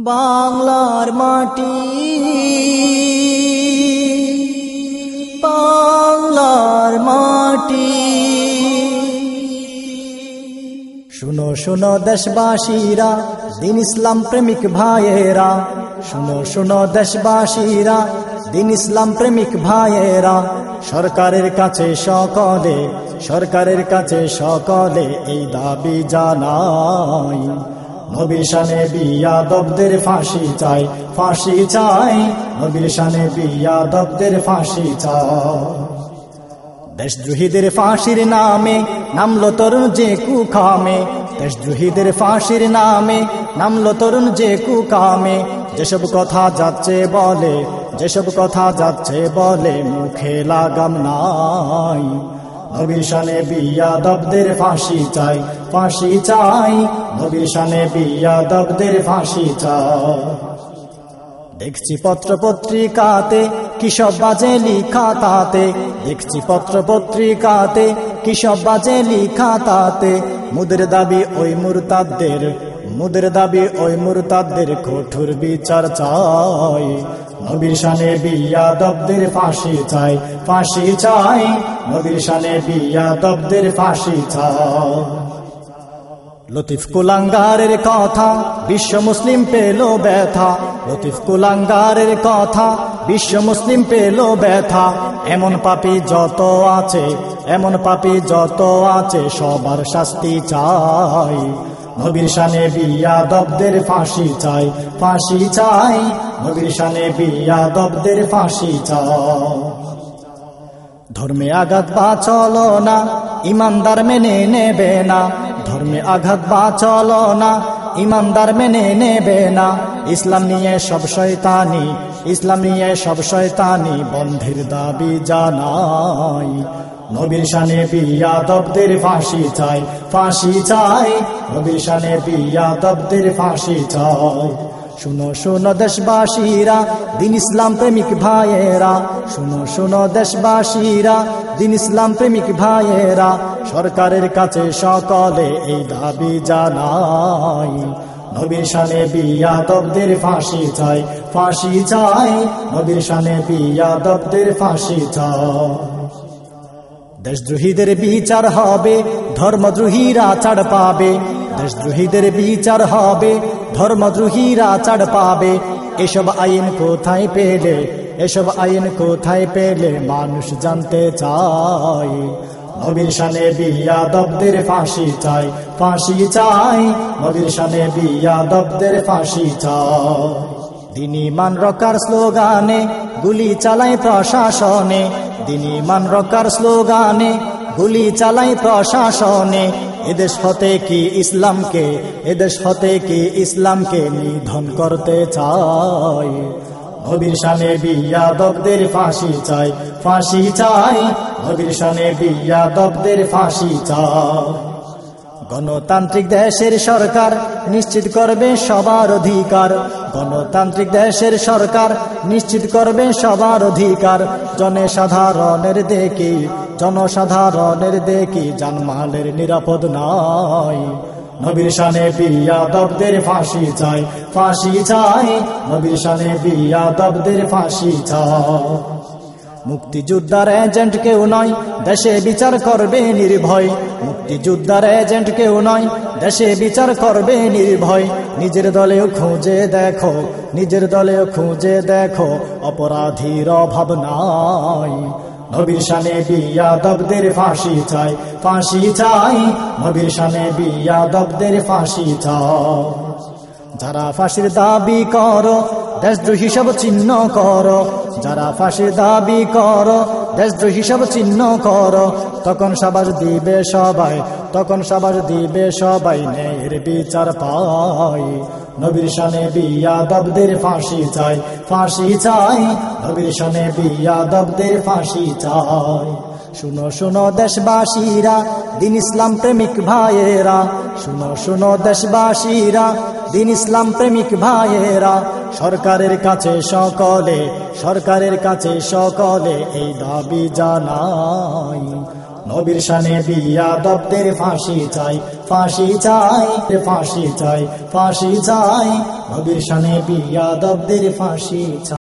বাংলার মাটি। বাংলার মাটি। শুনো শুনো দেশবাসীরা, দিন ইসলাম প্রেমিক ভাইয়েরা। শুনো শুনো দেশবাসীরা, দিন ইসলাম প্রেমিক ভাইয়েরা। সরকারের কাছে সকলে, সরকারের কাছে সকলে এই দাবি জানাই। নবীর বিয়া দবদের ফাঁসি চাই ফাঁসি চাই। নবীর বিয়া দবদের ফাঁসি চাই। দেশদ্রোহীদের ফাঁসির নামে নামলো তরুণ যে কুখামে দেশদ্রোহীদের ফাঁসির নামে নামলো তরুণ যে কুকামে। যেসব কথা যাচ্ছে বলে, যেসব কথা যাচ্ছে বলে মুখে লাগাম নাই। নবীর শানে বিয়া দবদের ফাঁসি চাই ফাঁসি চাই। নবীর বিয়া দবদের ফাঁসি চাই। দেখছি পত্র পত্রিকাতে কিসব বাজে লিখা তাতে। দেখছি পত্র পত্রিকাতে কিসব বাজে লিখা তাতে। মুদের দাবি ওই মুরতাদের মুদের দাবি ওই মুরতাদের কঠোর বিচার চাই। নবীর শানে বিয়া দবদের ফাঁসি চাই ফাঁসি চাই। নবীর শানে বিয়া দবদের ফাঁসি চাই। লতিফ কুলাঙ্গারের কথা, বিশ্ব মুসলিম পেল ব্যথা। লতিফ কুলাঙ্গারের কথা, বিশ্ব মুসলিম পেল ব্যথা। এমন পাপি যত আছে, এমন পাপি যত আছে, সবার শাস্তি চাই। নবীর শানে বিয়া দবদের ফাঁসি চাই ফাঁসি চাই। নবীর শানে বিয়া দবদের ফাঁসি চাই ধর্মে আঘাত বা চলো না, ইমানদার মেনে নেবে না। ধর্মে আঘাত বা চলো না, ইমানদার মেনে নেবে না। ইসলাম নিয়ে সব শয়তানি, ইসলাম নিয়ে সব শয়তানি, বন্ধের দাবি জানাই। নবীর শানে বিয়া দবদের ফাঁসি চাই ফাঁসি চাই। নবীর শানে বিয়া দবদের ফাঁসি চাই। শুনো শুনো দেশবাসীরা, দিন ইসলাম প্রেমিক ভাইয়েরা। শুনো শুনো দেশবাসীরা, দিন ইসলাম প্রেমিক ভাইয়েরা। সরকারের কাছে সকলে এই দাবি জানাই। নবীর শানে বিয়া দবদের ফাঁসি চাই ফাঁসি চাই। নবীর শানে বিয়া দবদের ফাঁসি চাই। দেশদ্রোহীদের বিচার হবে, ধর্মদ্রোহীরা ছাড় পাবে। দেশদ্রোহীদের বিচার হবে ধর্মদ্রোহীরা ছাড় পাবে। এসব আইন কোথায় পেলে? এসব আইন কোথায় পেলে? মানুষ জানতে চায়। নবীর শানে বিয়া দবদের ফাঁসি চাই ফাঁসি চাই। নবীর শানে বিয়া দবদের ফাঁসি চাই। দিনী মান রকার স্লোগানে গুলি চালাই প্রশাসনে। দিনী মান রকার স্লোগানে গুলি চালাই প্রশাসনে। এদেশ হতে কি ইসলামকে, এদেশ হতে কি ইসলামকে নিধন করতে চাই নবীর সানে বিয়া দবদের ফাঁসি চাই ফাঁসি চাই নবীর সানে বিয়া দবদের ফাঁসি চাই গণতান্ত্রিক দেশের সরকার নিশ্চিত করবে সবার অধিকার। গণতান্ত্রিক দেশের সরকার নিশ্চিত করবে সবার অধিকার। জনসাধারণের দেখি জনসাধারণের দেখি জানমালের নিরাপদ নয় নবীর শানে বিয়া ফাঁসি চাই ফাঁসি চাই। নবীর শানে বিয়া ফাঁসি চাই। মুক্তিযোদ্ধার এজেন্ট কেউ নয় দেশে বিচার করবে নির্ভয়। মুক্তিযোদ্ধার এজেন্ট কেউ নয়। দেশে বিচার করবে নির্ভয়। নিজের দলেও খুঁজে দেখো, নিজের দলেও খুঁজে দেখো, অপরাধীর অভাব নাই। নবীর শানে বিয়া ফাঁসি চাই ফাঁসি চাই। নবীর শানে বিয়া ফাঁসি চাই। যারা ফাঁসির দাবি করো, দেশদ্রোহী সব চিহ্ন করো। যারা ফাঁসির দাবি করো দেশদ্রোহী সব চিহ্ন কর। তখন সবার দিবে সবাই, তখন সবার দিবে সবাই ন্যায়ের বিচার পাই নবীর শানে বিয়া দবদের ফাঁসি চাই ফাঁসি চাই। নবীর শানে বিয়া দবদের ফাঁসি চাই। শুনো শুনো দেশবাসীরা, দিন ইসলাম প্রেমিক ভাইয়েরা। শুনো শুনো দেশবাসীরা দিন ইসলাম প্রেমিক ভাইয়েরা, সরকারের কাছে সকলে, সরকারের কাছে সকলে এই দাবি জানাই। নবীর সানে বিয়া দপ্তের ফাঁসি চাই ফাঁসি চাই ফাঁসি চাই ফাঁসি চাই। নবীর সানে বিয়া দপ্তের ফাঁসি চাই।